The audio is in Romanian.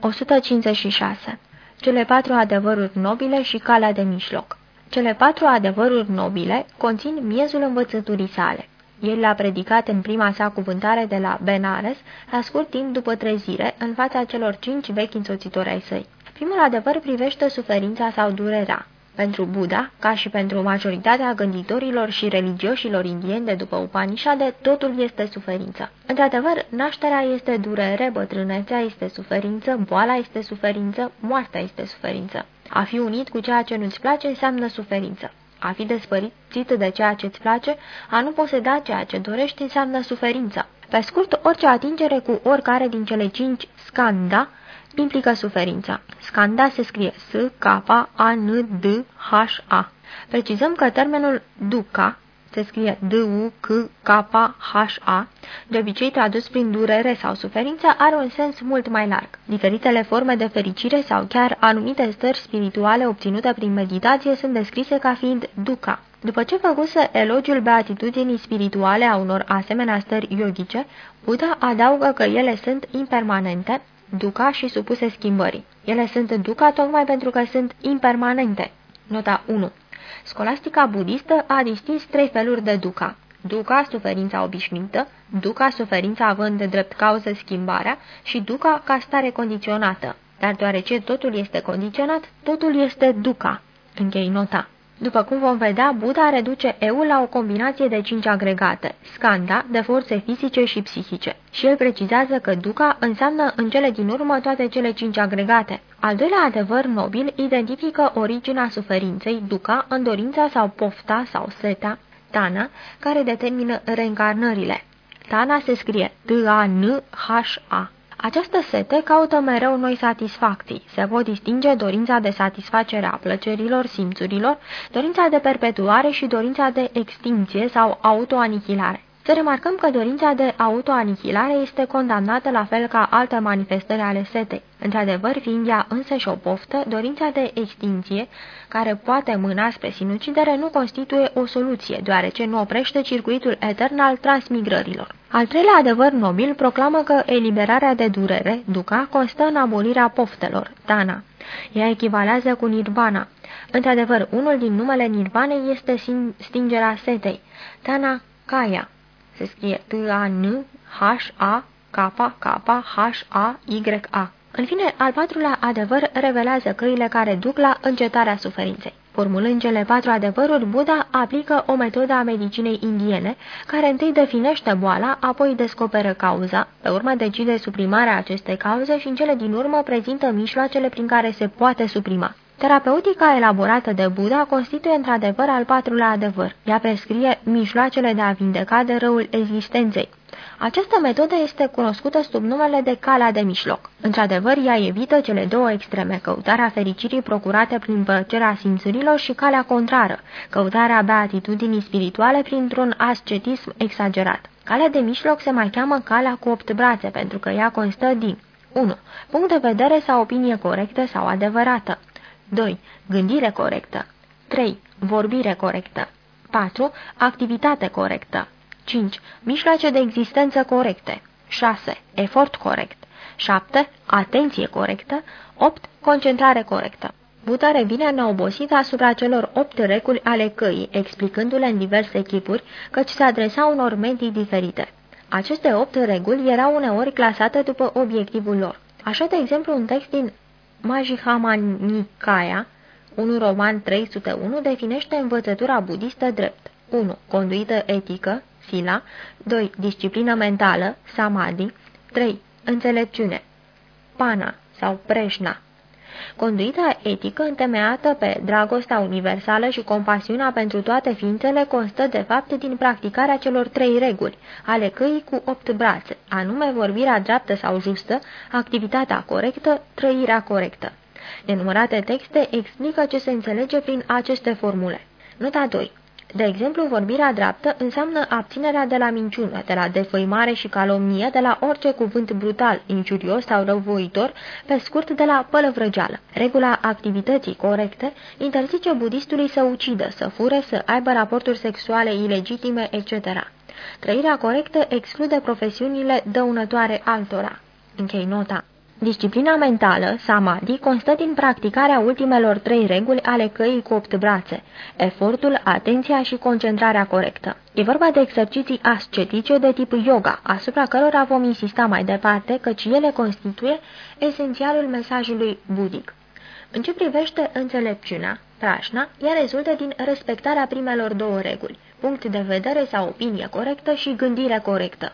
156. Cele patru adevăruri nobile și calea de mijloc Cele patru adevăruri nobile conțin miezul învățăturii sale. El l-a predicat în prima sa cuvântare de la Benares, la scurt timp după trezire, în fața celor cinci vechi însoțitori ai săi. Primul adevăr privește suferința sau durerea. Pentru Buddha, ca și pentru majoritatea gânditorilor și religioșilor indieni de după Upanishade, totul este suferință. Într-adevăr, nașterea este durere, bătrânețea este suferință, boala este suferință, moartea este suferință. A fi unit cu ceea ce nu-ți place înseamnă suferință. A fi despărțit de ceea ce îți place, a nu poseda ceea ce dorești înseamnă suferință. Pe scurt, orice atingere cu oricare din cele cinci scanda implică suferința. Scanda se scrie S-K-A-N-D-H-A. Precizăm că termenul duca se scrie D-U-C-K-H-A, de obicei tradus prin durere sau suferință, are un sens mult mai larg. Diferitele forme de fericire sau chiar anumite stări spirituale obținute prin meditație sunt descrise ca fiind duca. După ce făcuse elogiul beatitudinii spirituale a unor asemenea stări yogice, Buddha adaugă că ele sunt impermanente, duca și supuse schimbării. Ele sunt duca tocmai pentru că sunt impermanente. Nota 1. Scolastica budistă a distins trei feluri de duca. Duca, suferința obișnuită, duca, suferința având de drept cauză schimbarea și duca ca stare condiționată. Dar deoarece totul este condiționat, totul este duca. Închei nota. După cum vom vedea, Buddha reduce eu la o combinație de cinci agregate, skanda, de forțe fizice și psihice, și el precizează că duca înseamnă în cele din urmă toate cele cinci agregate. Al doilea adevăr nobil identifică originea suferinței, duca, în dorința sau pofta sau seta, tana, care determină reîncarnările. Tana se scrie T-A-N-H-A. Această sete caută mereu noi satisfacții. Se pot distinge dorința de satisfacere a plăcerilor, simțurilor, dorința de perpetuare și dorința de extinție sau autoanihilare. Să remarcăm că dorința de autoanihilare este condamnată la fel ca alte manifestări ale setei. Într-adevăr, fiind ea însăși o poftă, dorința de extinție, care poate mâna spre sinucidere, nu constituie o soluție, deoarece nu oprește circuitul etern al transmigrărilor. Al treilea adevăr nobil proclamă că eliberarea de durere, duca, constă în abolirea poftelor, dana. Ea echivalează cu nirvana. Într-adevăr, unul din numele nirvanei este stingerea setei, dana kaya se scrie T-A-N-H-A-K-K-H-A-Y-A. În fine, al patrulea adevăr revelează căile care duc la încetarea suferinței. Formulând cele patru adevăruri, Buddha aplică o metodă a medicinei indiene, care întâi definește boala, apoi descoperă cauza, pe urmă decide suprimarea acestei cauze și în cele din urmă prezintă mijloacele prin care se poate suprima. Terapeutica elaborată de Buddha constituie într-adevăr al patrulea adevăr. Ea prescrie mijloacele de a vindeca de răul existenței. Această metodă este cunoscută sub numele de calea de mijloc. Într-adevăr, ea evită cele două extreme, căutarea fericirii procurate prin plăcerea simțurilor și calea contrară, căutarea beatitudinii spirituale printr-un ascetism exagerat. Calea de mijloc se mai cheamă calea cu opt brațe, pentru că ea constă din 1. Punct de vedere sau opinie corectă sau adevărată. 2. Gândire corectă. 3. Vorbire corectă. 4. Activitate corectă. 5. Mijloace de existență corecte. 6. Efort corect. 7. Atenție corectă. 8. Concentrare corectă. Buddha revine neobosit asupra celor opt reguli ale căii, explicându-le în diverse chipuri, căci se adresa unor medii diferite. Aceste opt reguli erau uneori clasate după obiectivul lor. Așa, de exemplu, un text din Majihama Nikaya, un roman 301, definește învățătura budistă drept 1. Conduită etică, sila 2. Disciplină mentală, samadhi 3. Înțelepciune, pana sau preșna Conduita etică întemeiată pe dragostea universală și compasiunea pentru toate ființele constă de fapt din practicarea celor trei reguli, ale căii cu opt brațe, anume vorbirea dreaptă sau justă, activitatea corectă, trăirea corectă. Nenumărate texte explică ce se înțelege prin aceste formule. Nota 2. De exemplu, vorbirea dreaptă înseamnă abținerea de la minciună, de la defăimare și calomnie, de la orice cuvânt brutal, injurios sau răuvoitor, pe scurt de la pălăvrăgeală. Regula activității corecte interzice budistului să ucidă, să fure, să aibă raporturi sexuale ilegitime, etc. Trăirea corectă exclude profesiunile dăunătoare altora. Închei nota. Disciplina mentală, samadhi, constă din practicarea ultimelor trei reguli ale căii cu opt brațe, efortul, atenția și concentrarea corectă. E vorba de exerciții ascetice de tip yoga, asupra cărora vom insista mai departe, căci ele constituie esențialul mesajului budic. În ce privește înțelepciunea, prașna, ea rezultă din respectarea primelor două reguli, punct de vedere sau opinie corectă și gândire corectă.